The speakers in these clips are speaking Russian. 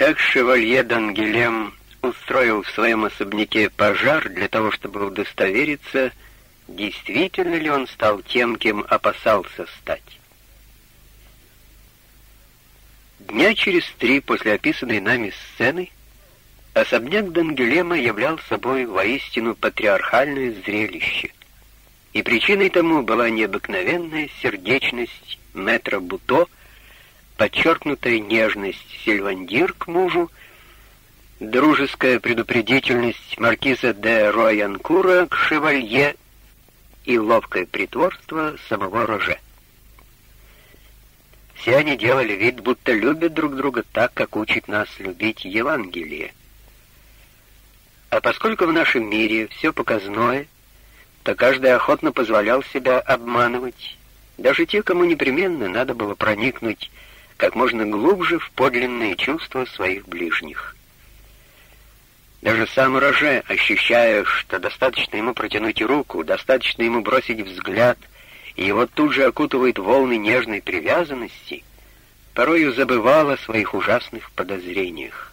Как шевалье Дангелем устроил в своем особняке пожар для того, чтобы удостовериться, действительно ли он стал тем, кем опасался стать. Дня через три после описанной нами сцены особняк Дангелема являл собой воистину патриархальное зрелище. И причиной тому была необыкновенная сердечность метра Буто, подчеркнутая нежность Сильвандир к мужу, дружеская предупредительность маркиза де Роянкура к шевалье и ловкое притворство самого Роже. Все они делали вид, будто любят друг друга так, как учит нас любить Евангелие. А поскольку в нашем мире все показное, то каждый охотно позволял себя обманывать, даже те, кому непременно надо было проникнуть как можно глубже в подлинные чувства своих ближних. Даже сам Роже, ощущая, что достаточно ему протянуть руку, достаточно ему бросить взгляд, и его тут же окутывают волны нежной привязанности, порою забывал о своих ужасных подозрениях.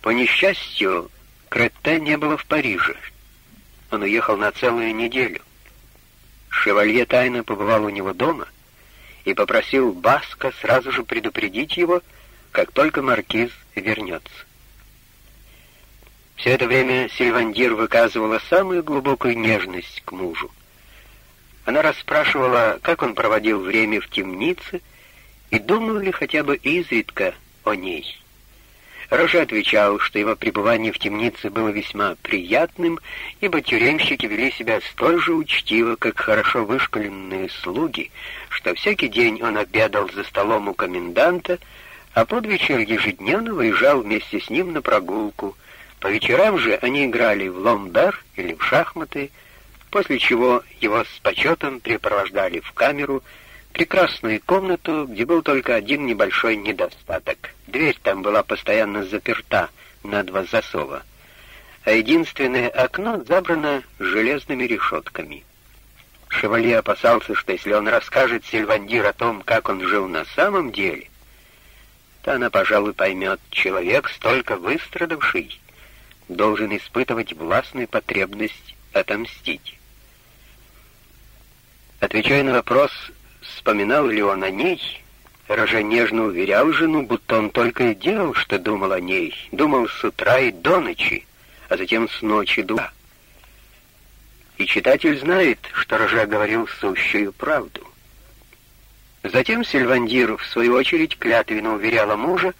По несчастью, Кретте не было в Париже. Он уехал на целую неделю. Шевалье тайно побывал у него дома и попросил Баска сразу же предупредить его, как только маркиз вернется. Все это время Сильвандир выказывала самую глубокую нежность к мужу. Она расспрашивала, как он проводил время в темнице, и думал ли хотя бы изредка о ней. Роже отвечал, что его пребывание в темнице было весьма приятным, ибо тюремщики вели себя столь же учтиво, как хорошо вышколенные слуги, что всякий день он обедал за столом у коменданта, а под вечер ежедневно выезжал вместе с ним на прогулку — по вечерам же они играли в ломбер или в шахматы, после чего его с почетом припровождали в камеру, прекрасную комнату, где был только один небольшой недостаток. Дверь там была постоянно заперта на два засова, а единственное окно забрано железными решетками. Шевалье опасался, что если он расскажет Сильвандир о том, как он жил на самом деле, то она, пожалуй, поймет, человек столько выстрадавший, должен испытывать властную потребность отомстить. Отвечая на вопрос, вспоминал ли он о ней, Рожа нежно уверял жену, будто он только и делал, что думал о ней, думал с утра и до ночи, а затем с ночи до И читатель знает, что Рожа говорил сущую правду. Затем Сильвандир, в свою очередь, клятвенно уверяла мужа,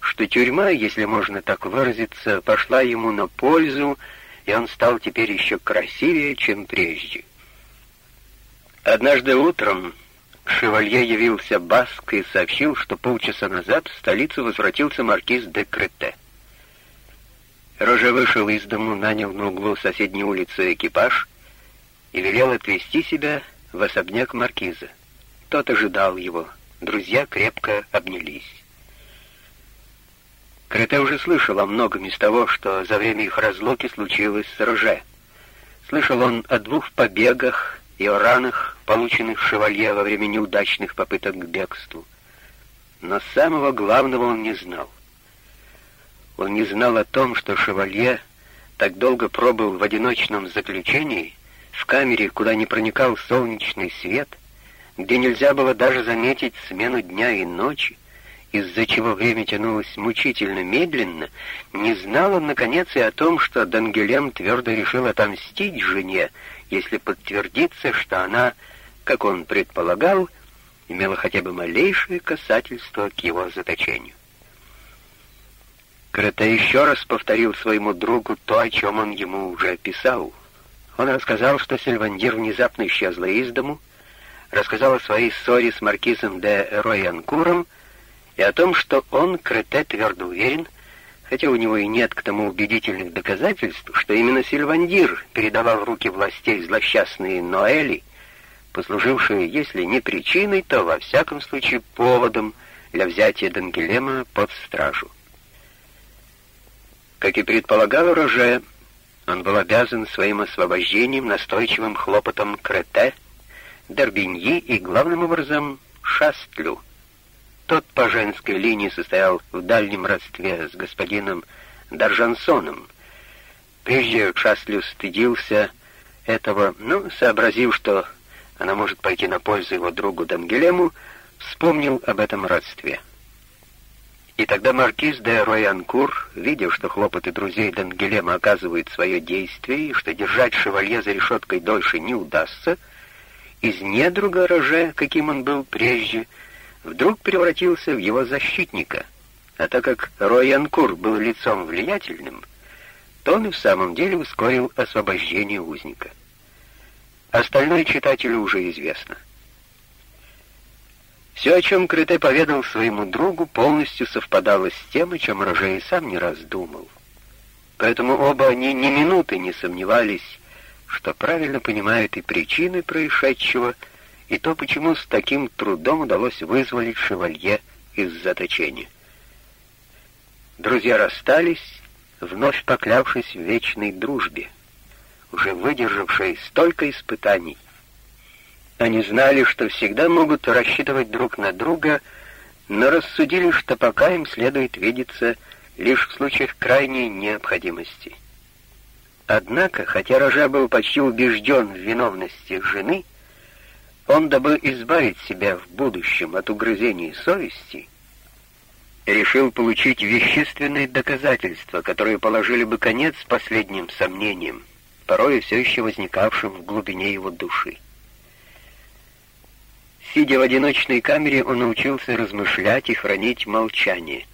что тюрьма, если можно так выразиться, пошла ему на пользу, и он стал теперь еще красивее, чем прежде. Однажды утром шевалье явился Баск и сообщил, что полчаса назад в столицу возвратился маркиз де Крете. Роже вышел из дому, нанял на углу соседней улицы экипаж и велел отвезти себя в особняк маркиза. Тот ожидал его. Друзья крепко обнялись. Крете уже слышал о многом из того, что за время их разлуки случилось с Роже. Слышал он о двух побегах и о ранах, полученных шевалье во время неудачных попыток к бегству. Но самого главного он не знал. Он не знал о том, что шевалье так долго пробыл в одиночном заключении, в камере, куда не проникал солнечный свет, где нельзя было даже заметить смену дня и ночи, из-за чего время тянулось мучительно медленно, не знал он, наконец, и о том, что Дангелем твердо решил отомстить жене, если подтвердится, что она, как он предполагал, имела хотя бы малейшее касательство к его заточению. Крета еще раз повторил своему другу то, о чем он ему уже описал. Он рассказал, что Сильвандир внезапно исчезла из дому, рассказал о своей ссоре с маркизом де Роянкуром, и о том, что он, Крете, твердо уверен, хотя у него и нет к тому убедительных доказательств, что именно Сильвандир передавал в руки властей злосчастные Ноэли, послужившие, если не причиной, то, во всяком случае, поводом для взятия Дангелема под стражу. Как и предполагал Роже, он был обязан своим освобождением настойчивым хлопотом Крете, Дорбиньи и, главным образом, Шастлю — тот по женской линии состоял в дальнем родстве с господином Даржансоном. Прежде Шастлю стыдился этого, но, сообразив, что она может пойти на пользу его другу Дангелему, вспомнил об этом родстве. И тогда маркиз де Роянкур, видя, что хлопоты друзей Дангелема оказывают свое действие, и что держать шевалье за решеткой дольше не удастся, из недруга Роже, каким он был прежде, вдруг превратился в его защитника. А так как Роянкур был лицом влиятельным, то он и в самом деле ускорил освобождение узника. Остальное читателю уже известно — все, о чем Крыте поведал своему другу, полностью совпадало с тем, о чем Роже и сам не раз думал. Поэтому оба они ни минуты не сомневались, что правильно понимают и причины происшедшего, и то, почему с таким трудом удалось вызволить шевалье из заточения. Друзья расстались, вновь поклявшись в вечной дружбе, уже выдержавшей столько испытаний, они знали, что всегда могут рассчитывать друг на друга, но рассудили, что пока им следует видеться лишь в случаях крайней необходимости. Однако, хотя Рожа был почти убежден в виновности жены, он, дабы избавить себя в будущем от угрызений совести, решил получить вещественные доказательства, которые положили бы конец последним сомнениям, порой все еще возникавшим в глубине его души. Сидя в одиночной камере, он научился размышлять и хранить молчание.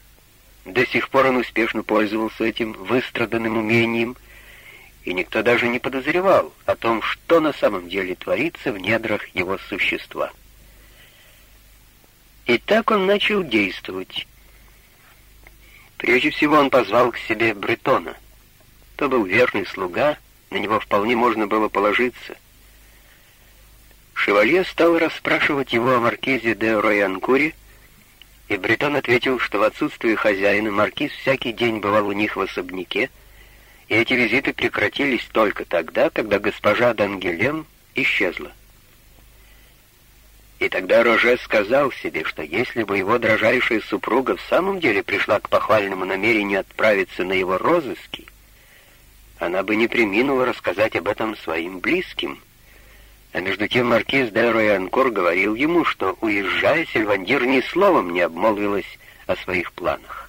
До сих пор он успешно пользовался этим выстраданным умением, и никто даже не подозревал о том, что на самом деле творится в недрах его существа. И так он начал действовать. Прежде всего он позвал к себе Бретона. То был верный слуга, на него вполне можно было положиться — Шевалье стал расспрашивать его о маркизе де Роянкуре, и Бретон ответил, что в отсутствие хозяина маркиз всякий день бывал у них в особняке, и эти визиты прекратились только тогда, когда госпожа Дангелем исчезла. И тогда Роже сказал себе, что если бы его дрожайшая супруга в самом деле пришла к похвальному намерению отправиться на его розыски, она бы не приминула рассказать об этом своим близким, а между тем маркиз де Роянкор говорил ему, что, уезжая, Сильвандир ни словом не обмолвилась о своих планах.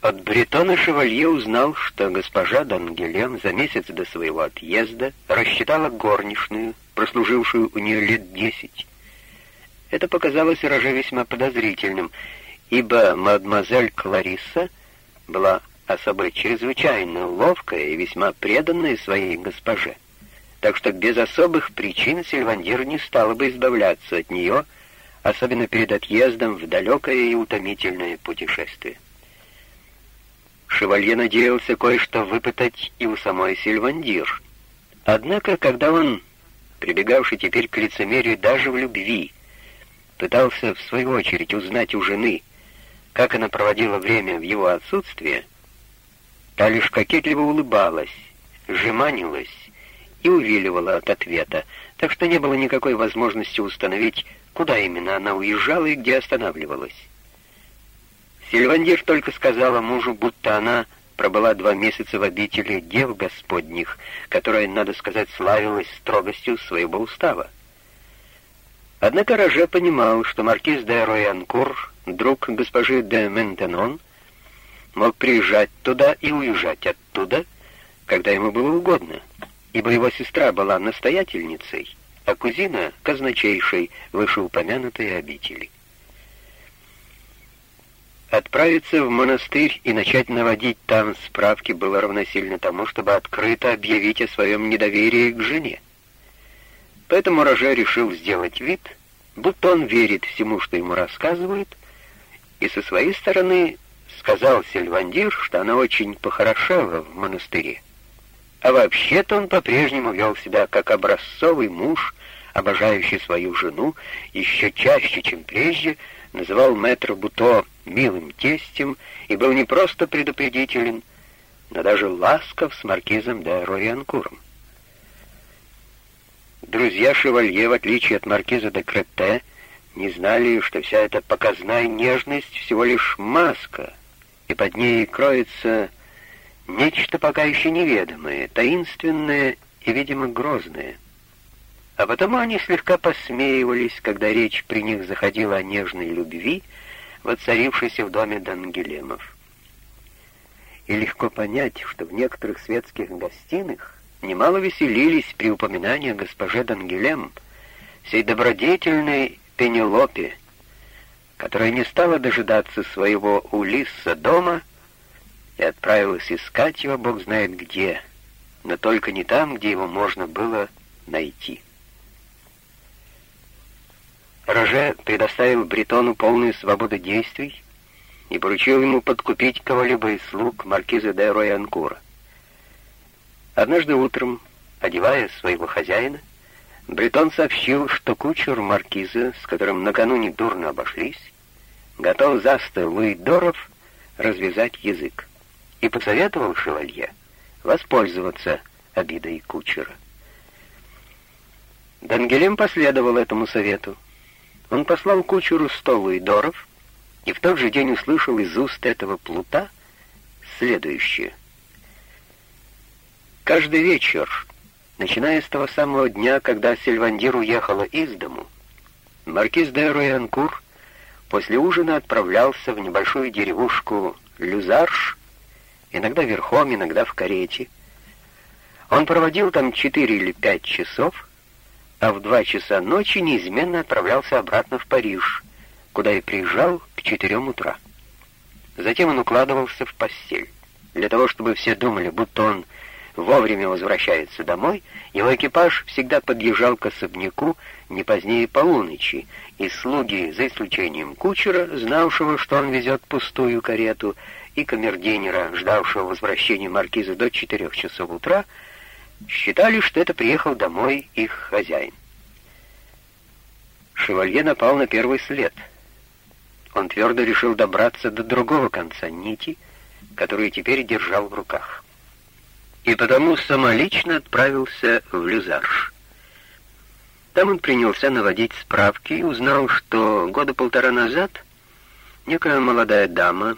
От Бретона Шевалье узнал, что госпожа Дангелем за месяц до своего отъезда рассчитала горничную, прослужившую у нее лет десять. Это показалось Роже весьма подозрительным, ибо мадемуазель Кларисса была особо чрезвычайно ловкая и весьма преданная своей госпоже так что без особых причин Сильвандир не стала бы избавляться от нее, особенно перед отъездом в далекое и утомительное путешествие. Шевалье надеялся кое-что выпытать и у самой Сильвандир. Однако, когда он, прибегавший теперь к лицемерию даже в любви, пытался в свою очередь узнать у жены, как она проводила время в его отсутствие, та лишь кокетливо улыбалась, жеманилась и увиливала от ответа, так что не было никакой возможности установить, куда именно она уезжала и где останавливалась. Сильвандир только сказала мужу, будто она пробыла два месяца в обители дев Господних, которая, надо сказать, славилась строгостью своего устава. Однако Роже понимал, что маркиз де Роянкур, друг госпожи де Ментенон, мог приезжать туда и уезжать оттуда, когда ему было угодно — ибо его сестра была настоятельницей, а кузина — казначейшей вышеупомянутой обители. Отправиться в монастырь и начать наводить там справки было равносильно тому, чтобы открыто объявить о своем недоверии к жене. Поэтому Роже решил сделать вид, будто он верит всему, что ему рассказывают, и со своей стороны сказал Сильвандир, что она очень похорошела в монастыре. А вообще-то он по-прежнему вел себя как образцовый муж, обожающий свою жену, еще чаще, чем прежде, называл мэтра Буто милым тестем и был не просто предупредителен, но даже ласков с маркизом де Рорианкуром. Друзья Шевалье, в отличие от маркиза де Кретте, не знали, что вся эта показная нежность всего лишь маска, и под ней кроется нечто пока еще неведомое, таинственное и, видимо, грозное. А потому они слегка посмеивались, когда речь при них заходила о нежной любви, воцарившейся в доме Дангелемов. И легко понять, что в некоторых светских гостиных немало веселились при упоминании госпоже Дангелем, сей добродетельной Пенелопе, которая не стала дожидаться своего Улисса дома и отправилась искать его бог знает где, но только не там, где его можно было найти. Роже предоставил Бретону полную свободу действий и поручил ему подкупить кого-либо из слуг маркиза де Роянкура. Однажды утром, одевая своего хозяина, Бретон сообщил, что кучер маркиза, с которым накануне дурно обошлись, готов завтра Луидоров развязать язык, и посоветовал шевалье воспользоваться обидой кучера. Дангелем последовал этому совету, он послал кучеру сто луидоров и в тот же день услышал из уст этого плута следующее. Каждый вечер, начиная с того самого дня, когда Сильвандир уехала из дому, маркиз де Роянкур после ужина отправлялся в небольшую деревушку Люзарш, иногда верхом, иногда в карете. Он проводил там четыре или пять часов, а в два часа ночи неизменно отправлялся обратно в Париж, куда и приезжал к четырем утра. Затем он укладывался в постель. Для того, чтобы все думали, будто он вовремя возвращается домой, его экипаж всегда подъезжал к особняку не позднее полуночи, и слуги, за исключением кучера, знавшего, что он везет пустую карету, и камердинера, ждавшего возвращения маркиза до четырех часов утра, считали, что это приехал домой их хозяин. Шевалье напал на первый след. Он твердо решил добраться до другого конца нити, которую теперь держал в руках. И потому самолично отправился в Люзарш. Там он принялся наводить справки и узнал, что года полтора назад некая молодая дама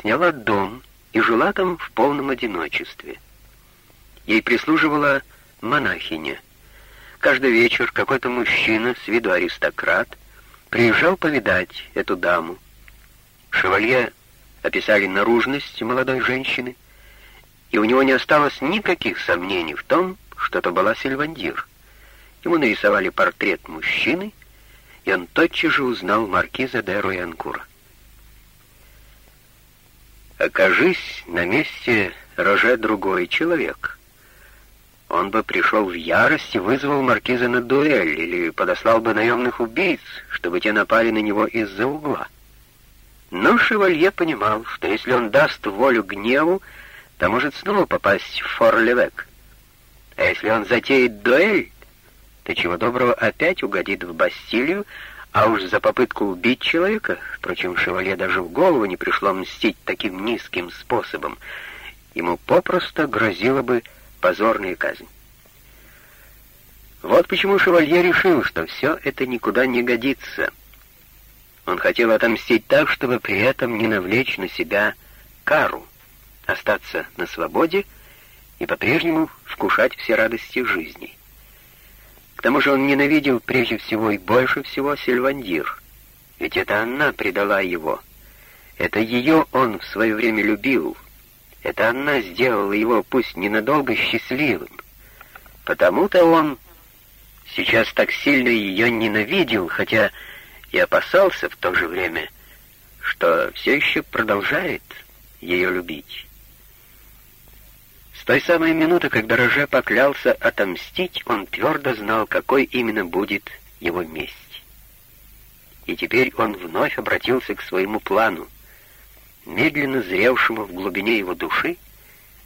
сняла дом и жила там в полном одиночестве — Ей прислуживала монахиня. Каждый вечер какой-то мужчина, с виду аристократ, приезжал повидать эту даму. Шевалье описали наружность молодой женщины, и у него не осталось никаких сомнений в том, что это была Сильвандир. Ему нарисовали портрет мужчины, и он тотчас же узнал маркиза де Руянкура. Окажись на месте Роже другой человек — он бы пришел в ярость и вызвал маркиза на дуэль или подослал бы наемных убийц, чтобы те напали на него из-за угла. Но Шевалье понимал, что если он даст волю гневу, то может снова попасть в Форлевек. А если он затеет дуэль, то чего доброго опять угодит в Бастилию, а уж за попытку убить человека, впрочем, Шевалье даже в голову не пришло мстить таким низким способом, ему попросту грозило бы позорная казнь. Вот почему Шевалье решил, что все это никуда не годится. Он хотел отомстить так, чтобы при этом не навлечь на себя кару, остаться на свободе и по-прежнему вкушать все радости жизни. К тому же он ненавидел прежде всего и больше всего Сильвандир, ведь это она предала его. Это ее он в свое время любил, это она сделала его, пусть ненадолго, счастливым. Потому-то он сейчас так сильно ее ненавидел, хотя и опасался в то же время, что все еще продолжает ее любить. С той самой минуты, когда Роже поклялся отомстить, он твердо знал, какой именно будет его месть. И теперь он вновь обратился к своему плану — медленно зревшему в глубине его души,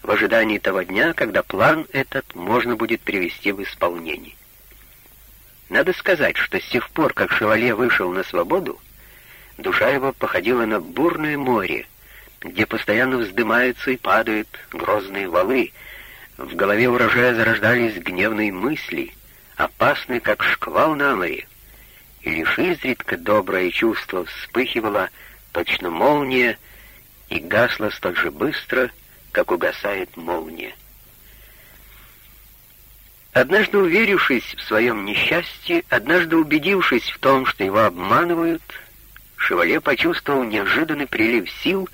в ожидании того дня, когда план этот можно будет привести в исполнение. Надо сказать, что с тех пор, как Шевале вышел на свободу, душа его походила на бурное море, где постоянно вздымаются и падают грозные валы, в голове урожая зарождались гневные мысли, опасные, как шквал на море, и лишь изредка доброе чувство вспыхивало, точно молния, и гасло столь же быстро, как угасает молния. Однажды уверившись в своем несчастье, однажды убедившись в том, что его обманывают, Шевале почувствовал неожиданный прилив сил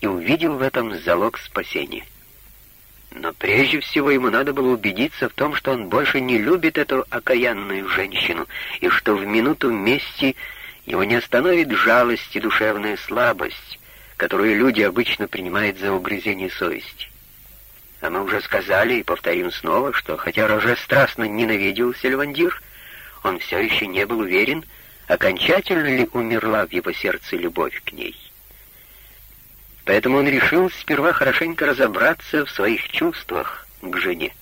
и увидел в этом залог спасения. Но прежде всего ему надо было убедиться в том, что он больше не любит эту окаянную женщину, и что в минуту мести его не остановит жалость и душевная слабость, которую люди обычно принимают за угрызение совести. А мы уже сказали и повторим снова, что хотя Роже страстно ненавидел Сильвандир, он все еще не был уверен, окончательно ли умерла в его сердце любовь к ней. Поэтому он решил сперва хорошенько разобраться в своих чувствах к жене.